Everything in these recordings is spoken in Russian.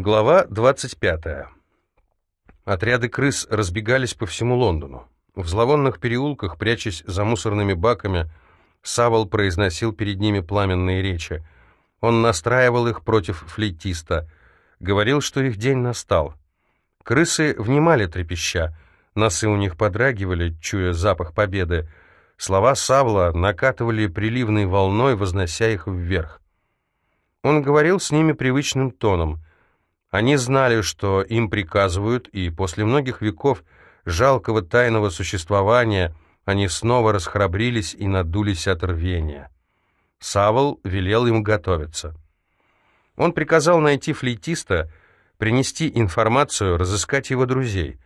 Глава 25. Отряды крыс разбегались по всему Лондону. В зловонных переулках, прячась за мусорными баками, Савол произносил перед ними пламенные речи. Он настраивал их против флейтиста, говорил, что их день настал. Крысы внимали трепеща, носы у них подрагивали, чуя запах победы. Слова Савла накатывали приливной волной, вознося их вверх. Он говорил с ними привычным тоном — они знали, что им приказывают, и после многих веков жалкого тайного существования они снова расхрабрились и надулись от рвения. Савол велел им готовиться. Он приказал найти флейтиста, принести информацию, разыскать его друзей.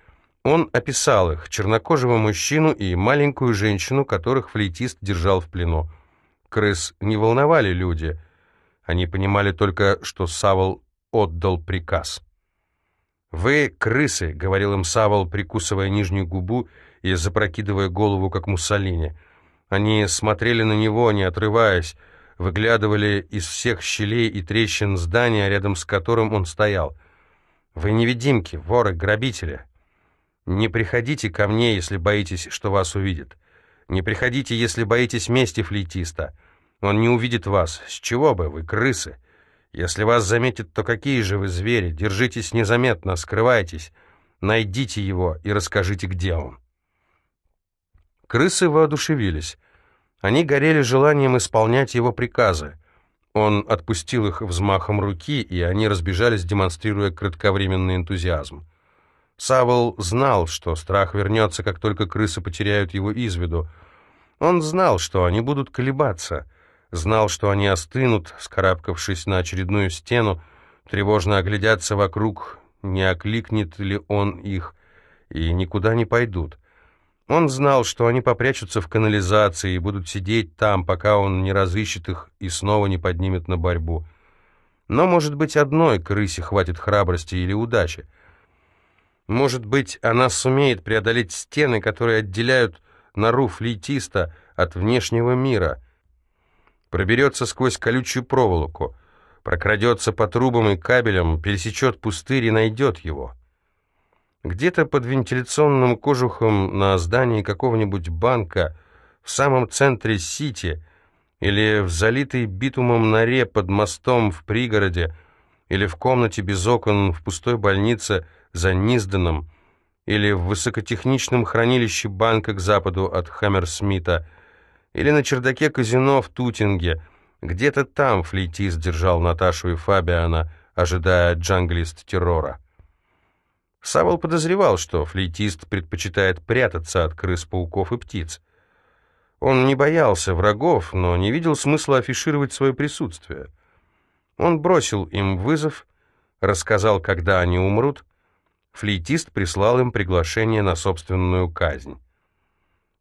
Он описал их, чернокожего мужчину и маленькую женщину, которых флейтист держал в плену. Крыс не волновали люди. Они понимали только, что Савол отдал приказ. «Вы крысы», — говорил им Савол, прикусывая нижнюю губу и запрокидывая голову, как Муссолини. Они смотрели на него, не отрываясь, выглядывали из всех щелей и трещин здания, рядом с которым он стоял. «Вы невидимки, воры, грабители. Не приходите ко мне, если боитесь, что вас увидят. Не приходите, если боитесь мести флейтиста. Он не увидит вас. С чего бы, вы крысы?» Если вас заметят, то какие же вы звери? Держитесь незаметно, скрывайтесь. Найдите его и расскажите, где он. Крысы воодушевились. Они горели желанием исполнять его приказы. Он отпустил их взмахом руки, и они разбежались, демонстрируя кратковременный энтузиазм. Савол знал, что страх вернется, как только крысы потеряют его из виду. Он знал, что они будут колебаться — знал, что они остынут, скарабкавшись на очередную стену, тревожно оглядятся вокруг, не окликнет ли он их, и никуда не пойдут. Он знал, что они попрячутся в канализации и будут сидеть там, пока он не разыщет их и снова не поднимет на борьбу. Но, может быть, одной крысе хватит храбрости или удачи. Может быть, она сумеет преодолеть стены, которые отделяют нору флейтиста от внешнего мира — проберется сквозь колючую проволоку, прокрадется по трубам и кабелям, пересечет пустырь и найдет его. Где-то под вентиляционным кожухом на здании какого-нибудь банка в самом центре Сити или в залитой битумом норе под мостом в пригороде или в комнате без окон в пустой больнице за Низданом или в высокотехничном хранилище банка к западу от Хаммерсмита – или на чердаке казино в Тутинге. Где-то там флейтист держал Наташу и Фабиана, ожидая джанглист террора. Савол подозревал, что флейтист предпочитает прятаться от крыс, пауков и птиц. Он не боялся врагов, но не видел смысла афишировать свое присутствие. Он бросил им вызов, рассказал, когда они умрут. Флейтист прислал им приглашение на собственную казнь.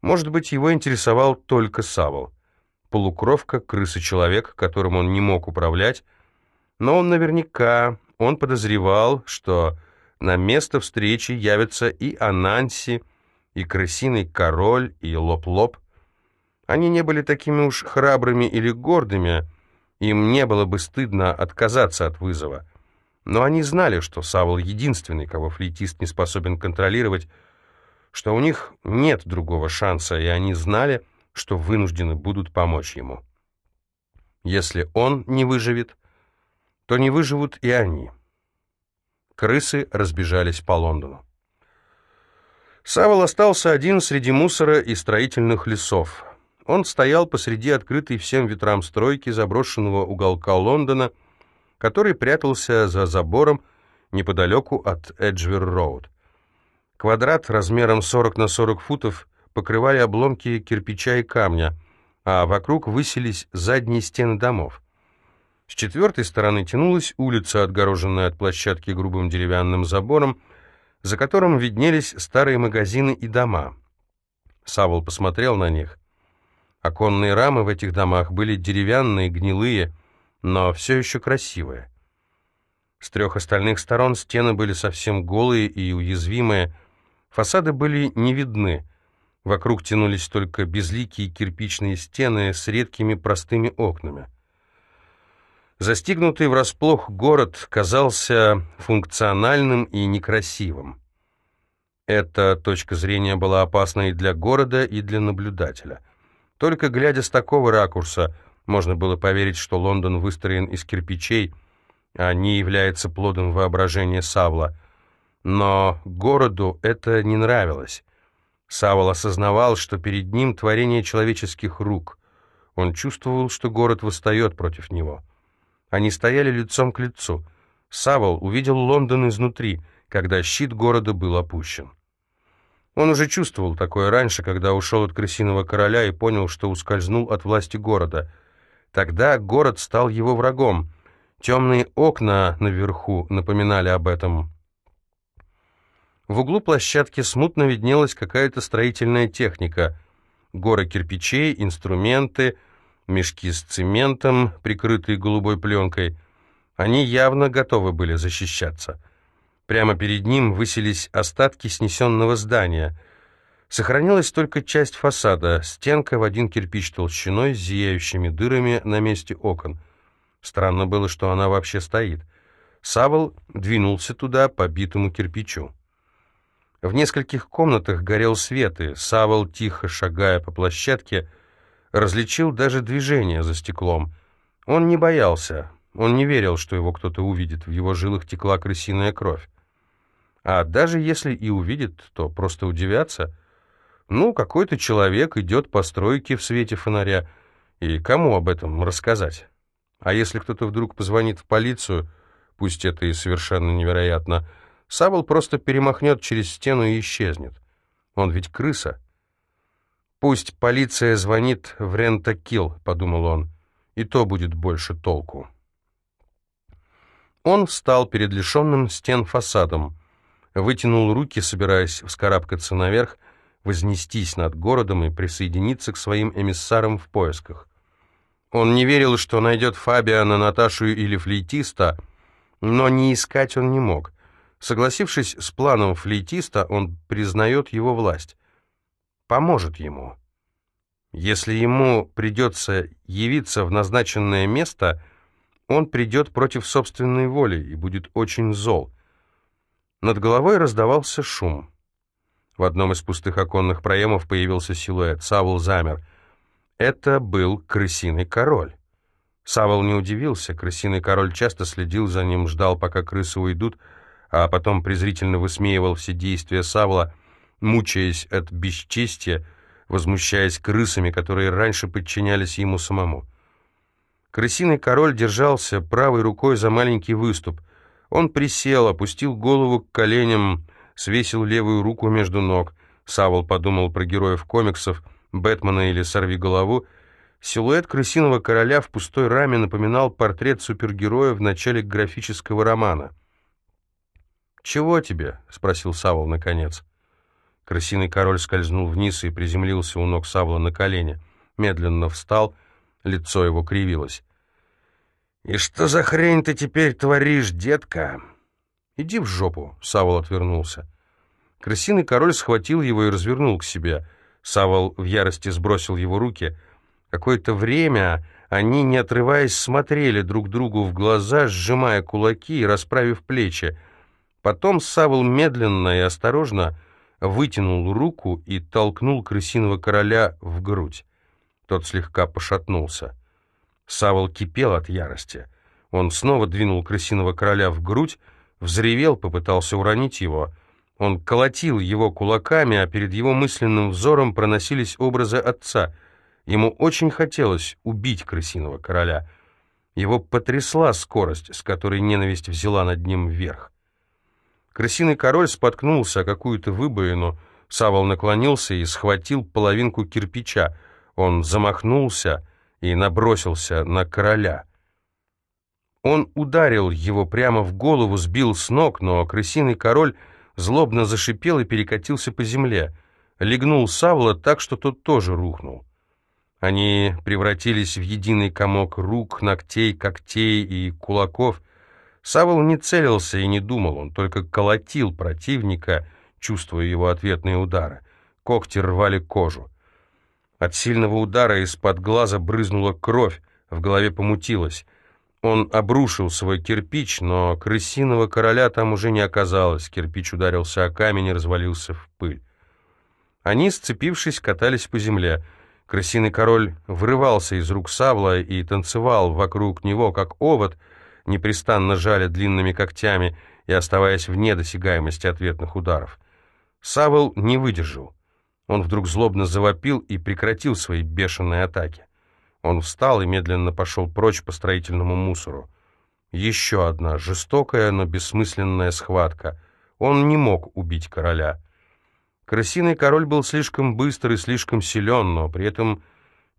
Может быть, его интересовал только Савол. Полукровка, крыса-человек, которым он не мог управлять, но он наверняка, он подозревал, что на место встречи явятся и Ананси, и крысиный король, и Лоп-Лоп. Они не были такими уж храбрыми или гордыми, им не было бы стыдно отказаться от вызова. Но они знали, что Савл единственный, кого флейтист не способен контролировать, что у них нет другого шанса, и они знали, что вынуждены будут помочь ему. Если он не выживет, то не выживут и они. Крысы разбежались по Лондону. Савол остался один среди мусора и строительных лесов. Он стоял посреди открытой всем ветрам стройки заброшенного уголка Лондона, который прятался за забором неподалеку от Эджвер-Роуд. Квадрат размером 40 на 40 футов покрывали обломки кирпича и камня, а вокруг высились задние стены домов. С четвертой стороны тянулась улица, отгороженная от площадки грубым деревянным забором, за которым виднелись старые магазины и дома. Савол посмотрел на них. Оконные рамы в этих домах были деревянные, гнилые, но все еще красивые. С трех остальных сторон стены были совсем голые и уязвимые, Фасады были не видны. Вокруг тянулись только безликие кирпичные стены с редкими простыми окнами. Застигнутый врасплох город казался функциональным и некрасивым. Эта точка зрения была опасна и для города, и для наблюдателя. Только глядя с такого ракурса, можно было поверить, что Лондон выстроен из кирпичей, а не является плодом воображения Савла. Но городу это не нравилось. Савл осознавал, что перед ним творение человеческих рук. Он чувствовал, что город восстает против него. Они стояли лицом к лицу. Савол увидел Лондон изнутри, когда щит города был опущен. Он уже чувствовал такое раньше, когда ушел от крысиного короля и понял, что ускользнул от власти города. Тогда город стал его врагом. Темные окна наверху напоминали об этом. В углу площадки смутно виднелась какая-то строительная техника. Горы кирпичей, инструменты — мешки с цементом, прикрытые голубой пленкой. Они явно готовы были защищаться. Прямо перед ним высились остатки снесенного здания. Сохранилась только часть фасада, стенка в один кирпич толщиной с зияющими дырами на месте окон. Странно было, что она вообще стоит. Савол двинулся туда по битому кирпичу. В нескольких комнатах горел свет, и Савол, тихо шагая по площадке, различил даже движение за стеклом. Он не боялся, он не верил, что его кто-то увидит, в его жилах текла крысиная кровь. А даже если и увидит, то просто удивятся. Ну, какой-то человек идет по стройке в свете фонаря, и кому об этом рассказать? А если кто-то вдруг позвонит в полицию, пусть это и совершенно невероятно, Сабл просто перемахнет через стену и исчезнет. Он ведь крыса. «Пусть полиция звонит в Рентакил», — подумал он, — «и то будет больше толку». Он встал перед лишенным стен фасадом, вытянул руки, собираясь вскарабкаться наверх, вознестись над городом и присоединиться к своим эмиссарам в поисках. Он не верил, что найдет Фабиана, Наташу или флейтиста, но не искать он не мог. Согласившись с планом флейтиста, он признает его власть поможет ему. Если ему придется явиться в назначенное место, он придет против собственной воли и будет очень зол. Над головой раздавался шум. В одном из пустых оконных проемов появился силуэт. Савл замер. Это был крысиный король. Савл не удивился. Крысиный король часто следил за ним, ждал, пока крысы уйдут, а потом презрительно высмеивал все действия Савла, мучаясь от бесчестия, возмущаясь крысами, которые раньше подчинялись ему самому. Крысиный король держался правой рукой за маленький выступ. Он присел, опустил голову к коленям, свесил левую руку между ног. Савол подумал про героев комиксов, Бэтмена или «Сорви голову». Силуэт крысиного короля в пустой раме напоминал портрет супергероя в начале графического романа. «Чего тебе?» — спросил Савол наконец. Крысиный король скользнул вниз и приземлился у ног Савла на колени. Медленно встал, лицо его кривилось. «И что за хрень ты теперь творишь, детка?» «Иди в жопу», — Савол отвернулся. Крысиный король схватил его и развернул к себе. Савол в ярости сбросил его руки. Какое-то время они, не отрываясь, смотрели друг другу в глаза, сжимая кулаки и расправив плечи. Потом Савол медленно и осторожно вытянул руку и толкнул крысиного короля в грудь. Тот слегка пошатнулся. Савол кипел от ярости. Он снова двинул крысиного короля в грудь, взревел, попытался уронить его. Он колотил его кулаками, а перед его мысленным взором проносились образы отца. Ему очень хотелось убить крысиного короля. Его потрясла скорость, с которой ненависть взяла над ним вверх. Крысиный король споткнулся о какую-то выбоину. Савол наклонился и схватил половинку кирпича. Он замахнулся и набросился на короля. Он ударил его прямо в голову, сбил с ног, но крысиный король злобно зашипел и перекатился по земле. Легнул Савла так, что тот тоже рухнул. Они превратились в единый комок рук, ногтей, когтей и кулаков — Савол не целился и не думал, он только колотил противника, чувствуя его ответные удары. Когти рвали кожу. От сильного удара из-под глаза брызнула кровь, в голове помутилась. Он обрушил свой кирпич, но крысиного короля там уже не оказалось. Кирпич ударился о камень и развалился в пыль. Они, сцепившись, катались по земле. Крысиный король вырывался из рук Савла и танцевал вокруг него, как овод, непрестанно жаля длинными когтями и оставаясь вне досягаемости ответных ударов. Савл не выдержал. Он вдруг злобно завопил и прекратил свои бешеные атаки. Он встал и медленно пошел прочь по строительному мусору. Еще одна жестокая, но бессмысленная схватка. Он не мог убить короля. Крысиный король был слишком быстр и слишком силен, но при этом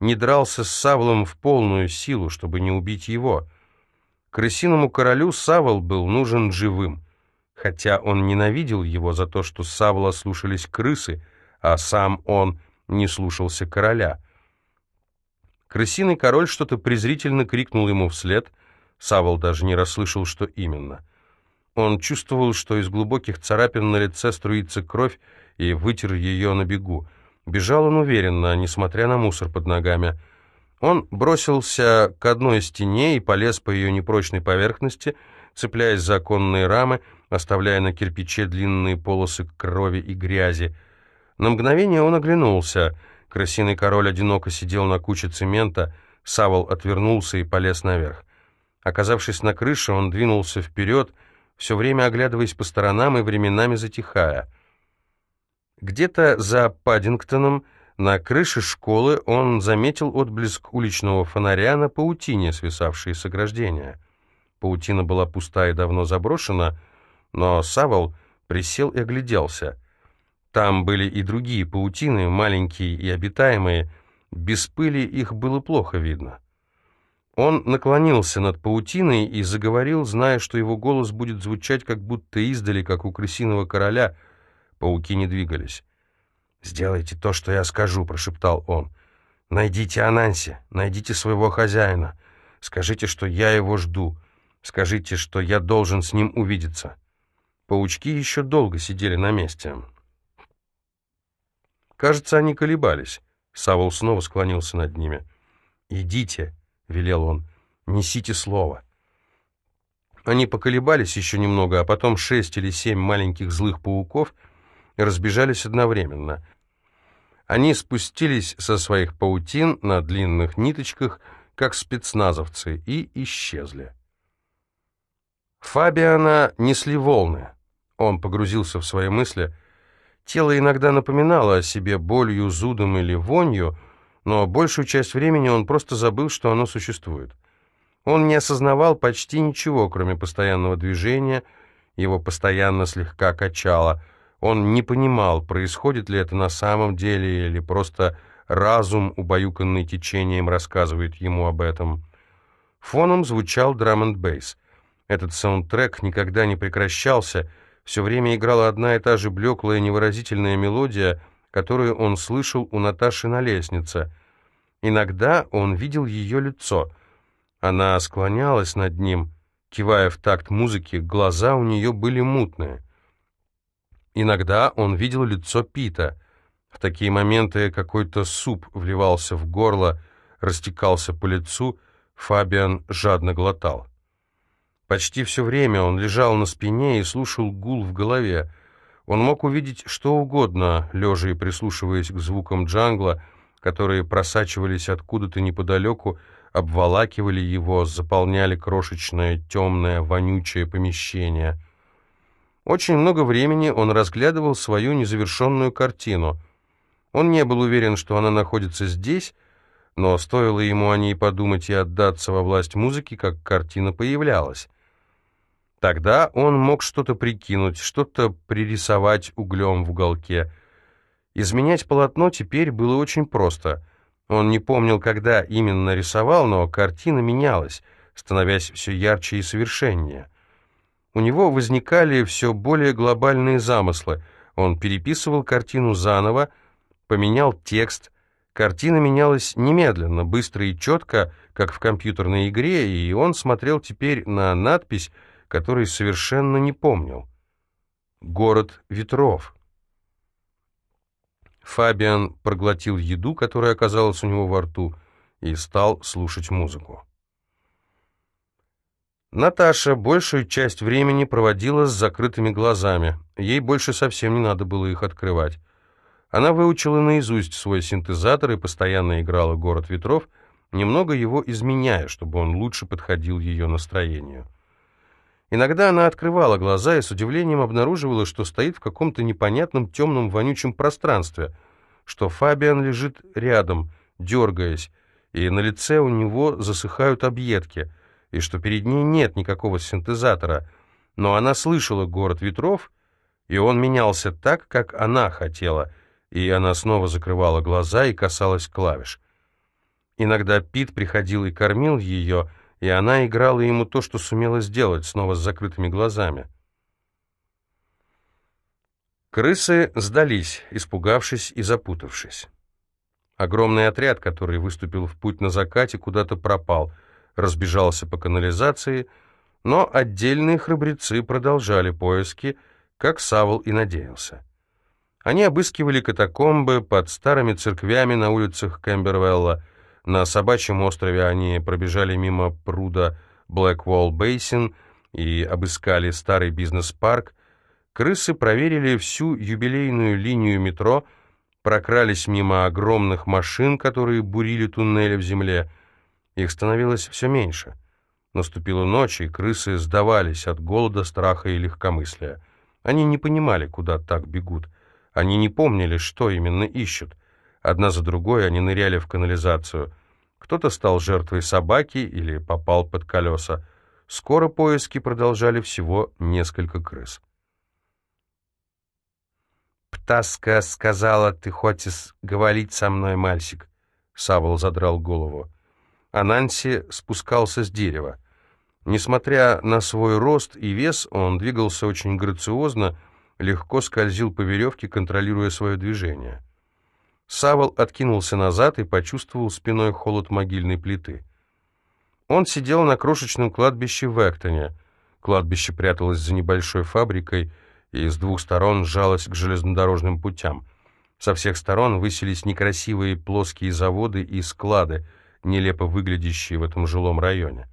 не дрался с Савлом в полную силу, чтобы не убить его. Крысиному королю Савл был нужен живым, хотя он ненавидел его за то, что Савла слушались крысы, а сам он не слушался короля — Крысиный король что-то презрительно крикнул ему вслед. Савол даже не расслышал, что именно. Он чувствовал, что из глубоких царапин на лице струится кровь, и вытер ее на бегу. Бежал он уверенно, несмотря на мусор под ногами. Он бросился к одной стене и полез по ее непрочной поверхности, цепляясь за оконные рамы, оставляя на кирпиче длинные полосы крови и грязи. На мгновение он оглянулся — Крысиный король одиноко сидел на куче цемента, Савол отвернулся и полез наверх. Оказавшись на крыше, он двинулся вперед, все время оглядываясь по сторонам и временами затихая. Где-то за Паддингтоном на крыше школы он заметил отблеск уличного фонаря на паутине, свисавшей с ограждения. Паутина была пуста и давно заброшена, но Савол присел и огляделся. Там были и другие паутины, маленькие и обитаемые. Без пыли их было плохо видно. Он наклонился над паутиной и заговорил, зная, что его голос будет звучать как будто издали, как у крысиного короля. Пауки не двигались. «Сделайте то, что я скажу», — прошептал он. «Найдите Ананси, найдите своего хозяина. Скажите, что я его жду. Скажите, что я должен с ним увидеться». Паучки еще долго сидели на месте. Кажется, они колебались. Савол снова склонился над ними. «Идите», — велел он, — «несите слово». Они поколебались еще немного, а потом шесть или семь маленьких злых пауков разбежались одновременно. Они спустились со своих паутин на длинных ниточках, как спецназовцы, и исчезли. Фабиана несли волны. Он погрузился в свои мысли — Тело иногда напоминало о себе болью, зудом или вонью, но большую часть времени он просто забыл, что оно существует. Он не осознавал почти ничего, кроме постоянного движения, его постоянно слегка качало. Он не понимал, происходит ли это на самом деле, или просто разум, убаюканный течением, рассказывает ему об этом. Фоном звучал драм-н-бейс. Этот саундтрек никогда не прекращался — все время играла одна и та же блеклая невыразительная мелодия, которую он слышал у Наташи на лестнице. Иногда он видел ее лицо. Она склонялась над ним, кивая в такт музыки, глаза у нее были мутные. Иногда он видел лицо Пита. В такие моменты какой-то суп вливался в горло, растекался по лицу, Фабиан жадно глотал. Почти все время он лежал на спине и слушал гул в голове. Он мог увидеть что угодно, лежа и прислушиваясь к звукам джангла, которые просачивались откуда-то неподалеку, обволакивали его, заполняли крошечное, темное, вонючее помещение. Очень много времени он разглядывал свою незавершенную картину. Он не был уверен, что она находится здесь, но стоило ему о ней подумать и отдаться во власть музыки, как картина появлялась. Тогда он мог что-то прикинуть, что-то пририсовать углем в уголке. Изменять полотно теперь было очень просто. Он не помнил, когда именно рисовал, но картина менялась, становясь все ярче и совершеннее. У него возникали все более глобальные замыслы. Он переписывал картину заново, поменял текст. Картина менялась немедленно, быстро и четко, как в компьютерной игре, и он смотрел теперь на надпись, который совершенно не помнил. Город ветров. Фабиан проглотил еду, которая оказалась у него во рту, и стал слушать музыку. Наташа большую часть времени проводила с закрытыми глазами. Ей больше совсем не надо было их открывать. Она выучила наизусть свой синтезатор и постоянно играла «Город ветров», немного его изменяя, чтобы он лучше подходил ее настроению. Иногда она открывала глаза и с удивлением обнаруживала, что стоит в каком-то непонятном темном вонючем пространстве, что Фабиан лежит рядом, дергаясь, и на лице у него засыхают объедки, и что перед ней нет никакого синтезатора, но она слышала «Город ветров», и он менялся так, как она хотела, и она снова закрывала глаза и касалась клавиш. Иногда Пит приходил и кормил ее, и она играла ему то, что сумела сделать, снова с закрытыми глазами. Крысы сдались, испугавшись и запутавшись. Огромный отряд, который выступил в путь на закате, куда-то пропал, разбежался по канализации, но отдельные храбрецы продолжали поиски, как Савол и надеялся. Они обыскивали катакомбы под старыми церквями на улицах Кэмбервелла, на собачьем острове они пробежали мимо пруда Блэкволл Бейсин и обыскали старый бизнес-парк. Крысы проверили всю юбилейную линию метро, прокрались мимо огромных машин, которые бурили туннели в земле. Их становилось все меньше. Наступила ночь, и крысы сдавались от голода, страха и легкомыслия. Они не понимали, куда так бегут. Они не помнили, что именно ищут. Одна за другой они ныряли в канализацию. Кто-то стал жертвой собаки или попал под колеса. Скоро поиски продолжали всего несколько крыс. «Птаска сказала, ты хочешь говорить со мной, мальчик?» Савол задрал голову. Ананси спускался с дерева. Несмотря на свой рост и вес, он двигался очень грациозно, легко скользил по веревке, контролируя свое движение. Савол откинулся назад и почувствовал спиной холод могильной плиты. Он сидел на крошечном кладбище в Эктоне. Кладбище пряталось за небольшой фабрикой и с двух сторон сжалось к железнодорожным путям. Со всех сторон высились некрасивые плоские заводы и склады, нелепо выглядящие в этом жилом районе.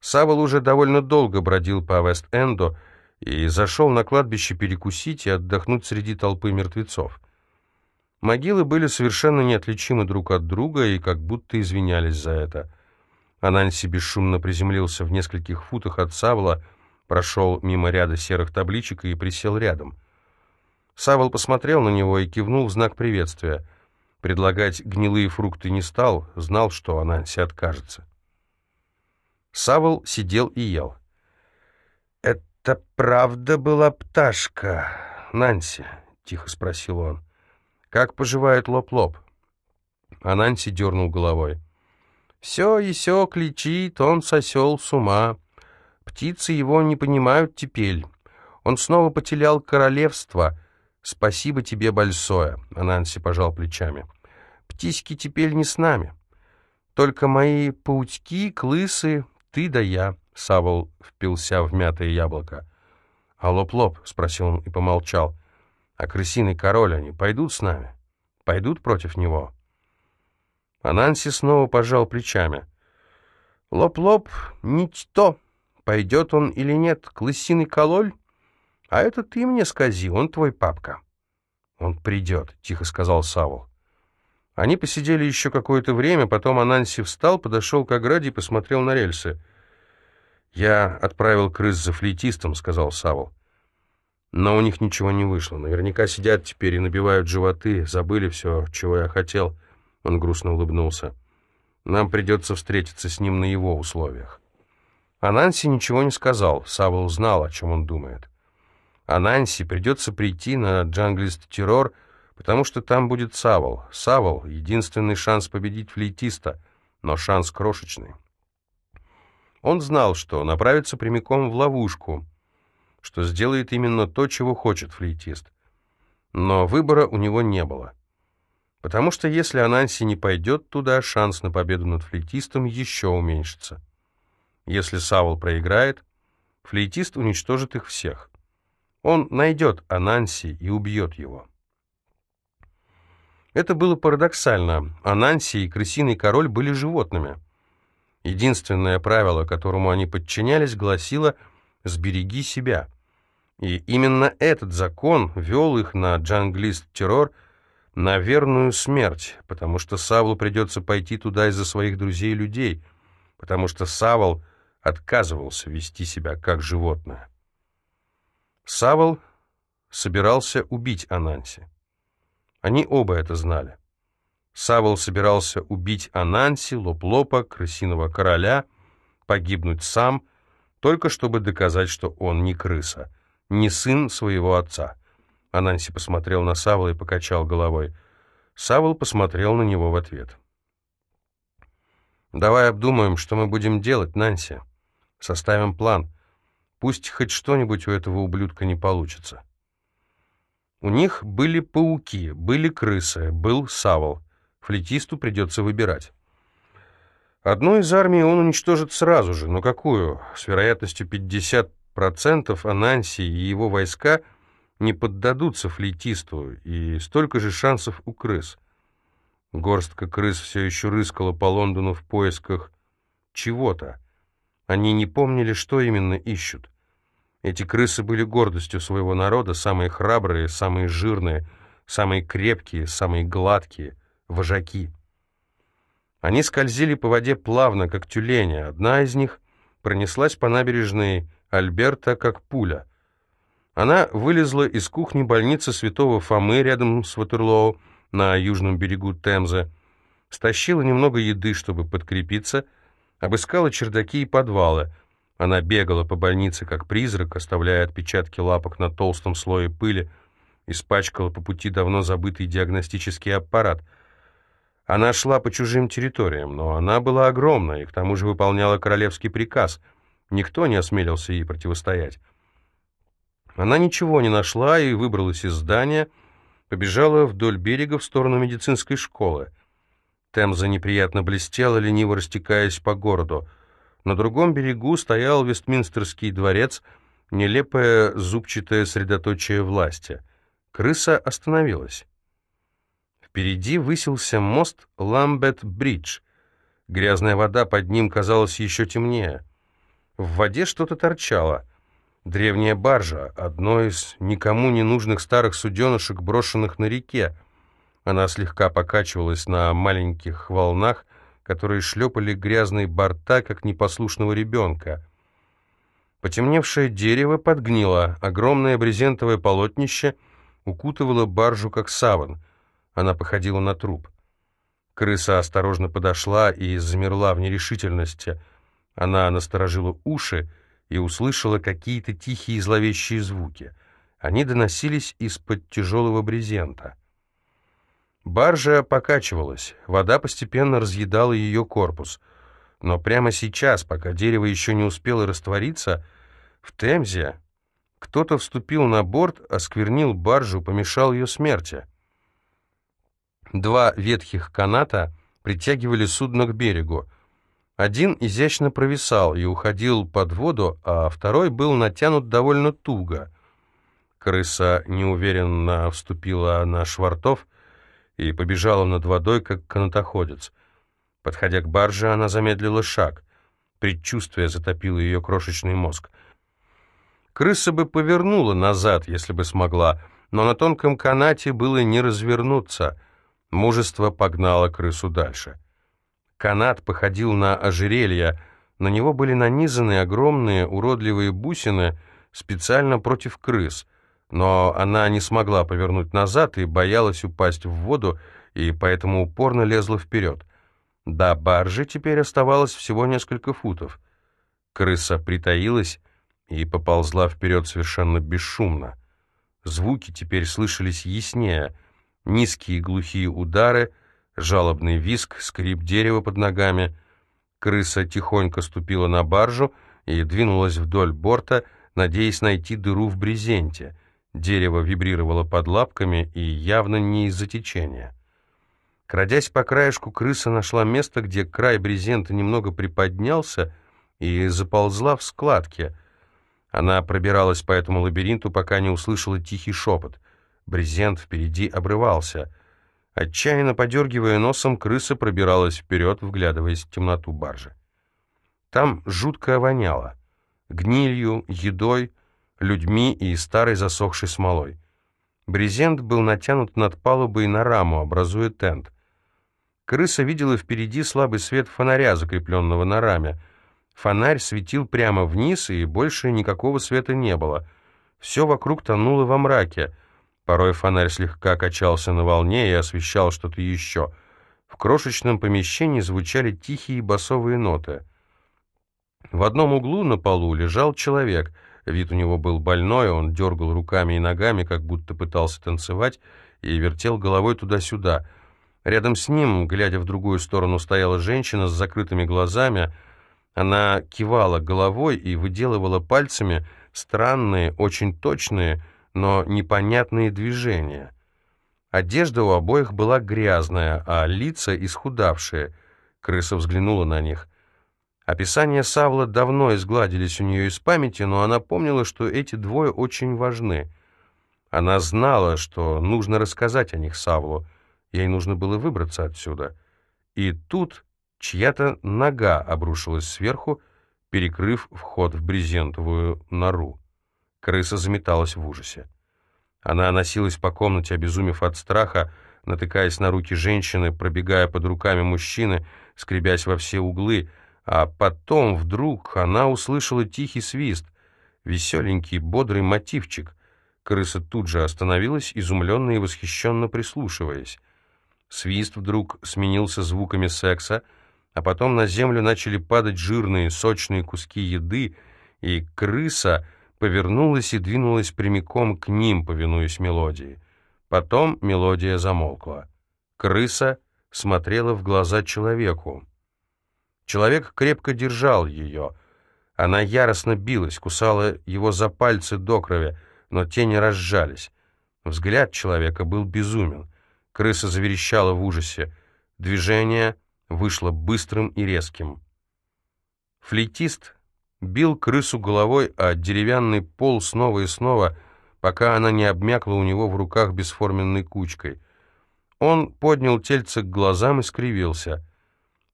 Савол уже довольно долго бродил по Вест-Энду и зашел на кладбище перекусить и отдохнуть среди толпы мертвецов. Могилы были совершенно неотличимы друг от друга и как будто извинялись за это. Ананси бесшумно приземлился в нескольких футах от Савла, прошел мимо ряда серых табличек и присел рядом. Савол посмотрел на него и кивнул в знак приветствия. Предлагать гнилые фрукты не стал, знал, что Ананси откажется. Савл сидел и ел. «Это правда была пташка, Нанси?» — тихо спросил он. «Как поживает Лоп-Лоп?» Ананси дернул головой. «Все исё клицит, он сосел с ума. Птицы его не понимают теперь. Он снова потерял королевство. Спасибо тебе большое», — Ананси пожал плечами. «Птиськи теперь не с нами. Только мои паучки, клысы, ты да я», — Савл впился в мятое яблоко. «А лоп-лоп?» — спросил он и помолчал. А крысиный король они пойдут с нами? Пойдут против него?» Ананси снова пожал плечами. «Лоп-лоп, нить то, пойдет он или нет, клысиный кололь? А это ты мне скази, он твой папка». «Он придет», — тихо сказал Савол. Они посидели еще какое-то время, потом Ананси встал, подошел к ограде и посмотрел на рельсы. «Я отправил крыс за флейтистом», — сказал Савол. Но у них ничего не вышло. Наверняка сидят теперь и набивают животы, забыли все, чего я хотел. Он грустно улыбнулся. Нам придется встретиться с ним на его условиях. А Нанси ничего не сказал. Савол знал, о чем он думает. А Нанси придется прийти на джанглист террор, потому что там будет Савол. Савол — единственный шанс победить флейтиста, но шанс крошечный. Он знал, что направится прямиком в ловушку — что сделает именно то, чего хочет флейтист. Но выбора у него не было. Потому что если Ананси не пойдет туда, шанс на победу над флейтистом еще уменьшится. Если Савол проиграет, флейтист уничтожит их всех. Он найдет Ананси и убьет его. Это было парадоксально. Ананси и крысиный король были животными. Единственное правило, которому они подчинялись, гласило «сбереги себя». И именно этот закон вел их на джанглист-террор на верную смерть, потому что Савлу придется пойти туда из-за своих друзей и людей, потому что Савл отказывался вести себя как животное. Савл собирался убить Ананси. Они оба это знали. Савол собирался убить Ананси, Лоп-Лопа, крысиного короля, погибнуть сам, только чтобы доказать, что он не крыса, не сын своего отца. Ананси посмотрел на Савола и покачал головой. Савол посмотрел на него в ответ. «Давай обдумаем, что мы будем делать, Нанси. Составим план. Пусть хоть что-нибудь у этого ублюдка не получится». У них были пауки, были крысы, был Савол. Флетисту придется выбирать. Одну из армий он уничтожит сразу же, но какую? С вероятностью 50% Ананси и его войска не поддадутся флейтисту, и столько же шансов у крыс. Горстка крыс все еще рыскала по Лондону в поисках чего-то. Они не помнили, что именно ищут. Эти крысы были гордостью своего народа, самые храбрые, самые жирные, самые крепкие, самые гладкие — вожаки. Они скользили по воде плавно, как тюлени. Одна из них пронеслась по набережной Альберта, как пуля. Она вылезла из кухни больницы Святого Фомы рядом с Ватерлоу на южном берегу Темзы, стащила немного еды, чтобы подкрепиться, обыскала чердаки и подвалы. Она бегала по больнице, как призрак, оставляя отпечатки лапок на толстом слое пыли, испачкала по пути давно забытый диагностический аппарат — она шла по чужим территориям, но она была огромна и к тому же выполняла королевский приказ. Никто не осмелился ей противостоять. Она ничего не нашла и выбралась из здания, побежала вдоль берега в сторону медицинской школы. Темза неприятно блестела, лениво растекаясь по городу. На другом берегу стоял Вестминстерский дворец, нелепое зубчатое средоточие власти. Крыса остановилась. Впереди высился мост Ламбет-Бридж. Грязная вода под ним казалась еще темнее. В воде что-то торчало. Древняя баржа, одно из никому не нужных старых суденышек, брошенных на реке. Она слегка покачивалась на маленьких волнах, которые шлепали грязные борта, как непослушного ребенка. Потемневшее дерево подгнило, огромное брезентовое полотнище укутывало баржу, как саван — она походила на труп. Крыса осторожно подошла и замерла в нерешительности. Она насторожила уши и услышала какие-то тихие зловещие звуки. Они доносились из-под тяжелого брезента. Баржа покачивалась, вода постепенно разъедала ее корпус. Но прямо сейчас, пока дерево еще не успело раствориться, в Темзе кто-то вступил на борт, осквернил баржу, помешал ее смерти. Два ветхих каната притягивали судно к берегу. Один изящно провисал и уходил под воду, а второй был натянут довольно туго. Крыса неуверенно вступила на швартов и побежала над водой, как канатоходец. Подходя к барже, она замедлила шаг. Предчувствие затопило ее крошечный мозг. Крыса бы повернула назад, если бы смогла, но на тонком канате было не развернуться — Мужество погнало крысу дальше. Канат походил на ожерелье, на него были нанизаны огромные уродливые бусины специально против крыс, но она не смогла повернуть назад и боялась упасть в воду, и поэтому упорно лезла вперед. До баржи теперь оставалось всего несколько футов. Крыса притаилась и поползла вперед совершенно бесшумно. Звуки теперь слышались яснее — Низкие глухие удары, жалобный виск, скрип дерева под ногами. Крыса тихонько ступила на баржу и двинулась вдоль борта, надеясь найти дыру в брезенте. Дерево вибрировало под лапками и явно не из-за течения. Крадясь по краешку, крыса нашла место, где край брезента немного приподнялся и заползла в складки. Она пробиралась по этому лабиринту, пока не услышала тихий шепот. Брезент впереди обрывался. Отчаянно подергивая носом, крыса пробиралась вперед, вглядываясь в темноту баржи. Там жутко воняло. Гнилью, едой, людьми и старой засохшей смолой. Брезент был натянут над палубой на раму, образуя тент. Крыса видела впереди слабый свет фонаря, закрепленного на раме. Фонарь светил прямо вниз, и больше никакого света не было. Все вокруг тонуло во мраке. Порой фонарь слегка качался на волне и освещал что-то еще. В крошечном помещении звучали тихие басовые ноты. В одном углу на полу лежал человек — Вид у него был больной, он дергал руками и ногами, как будто пытался танцевать, и вертел головой туда-сюда. Рядом с ним, глядя в другую сторону, стояла женщина с закрытыми глазами. Она кивала головой и выделывала пальцами странные, очень точные, но непонятные движения. Одежда у обоих была грязная, а лица исхудавшие. Крыса взглянула на них — Описания Савла давно изгладились у нее из памяти, но она помнила, что эти двое очень важны. Она знала, что нужно рассказать о них Савлу. Ей нужно было выбраться отсюда. И тут чья-то нога обрушилась сверху, перекрыв вход в брезентовую нору. Крыса заметалась в ужасе. Она носилась по комнате, обезумев от страха, натыкаясь на руки женщины, пробегая под руками мужчины, скребясь во все углы — а потом вдруг она услышала тихий свист, веселенький, бодрый мотивчик. Крыса тут же остановилась, изумленно и восхищенно прислушиваясь. Свист вдруг сменился звуками секса, а потом на землю начали падать жирные, сочные куски еды, и крыса повернулась и двинулась прямиком к ним, повинуясь мелодии. Потом мелодия замолкла. Крыса смотрела в глаза человеку. Человек крепко держал ее. Она яростно билась, кусала его за пальцы до крови, но те не разжались. Взгляд человека был безумен. Крыса заверещала в ужасе. Движение вышло быстрым и резким. Флейтист бил крысу головой, а деревянный пол снова и снова, пока она не обмякла у него в руках бесформенной кучкой. Он поднял тельце к глазам и скривился.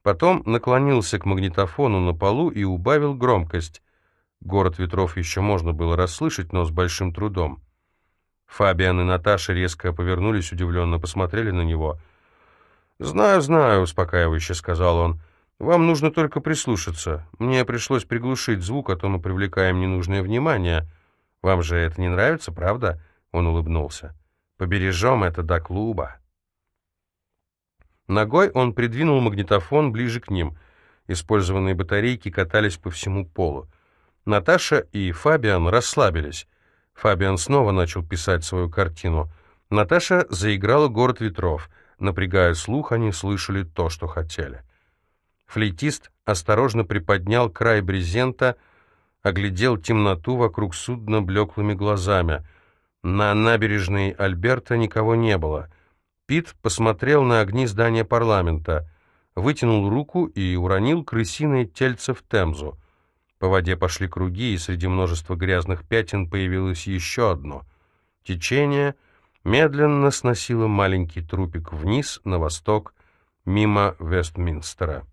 Потом наклонился к магнитофону на полу и убавил громкость. Город ветров еще можно было расслышать, но с большим трудом. Фабиан и Наташа резко повернулись, удивленно посмотрели на него. «Знаю, знаю», — успокаивающе сказал он. «Вам нужно только прислушаться. Мне пришлось приглушить звук, а то мы привлекаем ненужное внимание. Вам же это не нравится, правда?» Он улыбнулся. «Побережем это до клуба». Ногой он придвинул магнитофон ближе к ним. Использованные батарейки катались по всему полу. Наташа и Фабиан расслабились. Фабиан снова начал писать свою картину. Наташа заиграла «Город ветров». Напрягая слух, они слышали то, что хотели. Флейтист осторожно приподнял край брезента, оглядел темноту вокруг судна блеклыми глазами. На набережной Альберта никого не было — Пит посмотрел на огни здания парламента, вытянул руку и уронил крысиное тельце в Темзу. По воде пошли круги, и среди множества грязных пятен появилось еще одно. Течение медленно сносило маленький трупик вниз, на восток, мимо Вестминстера.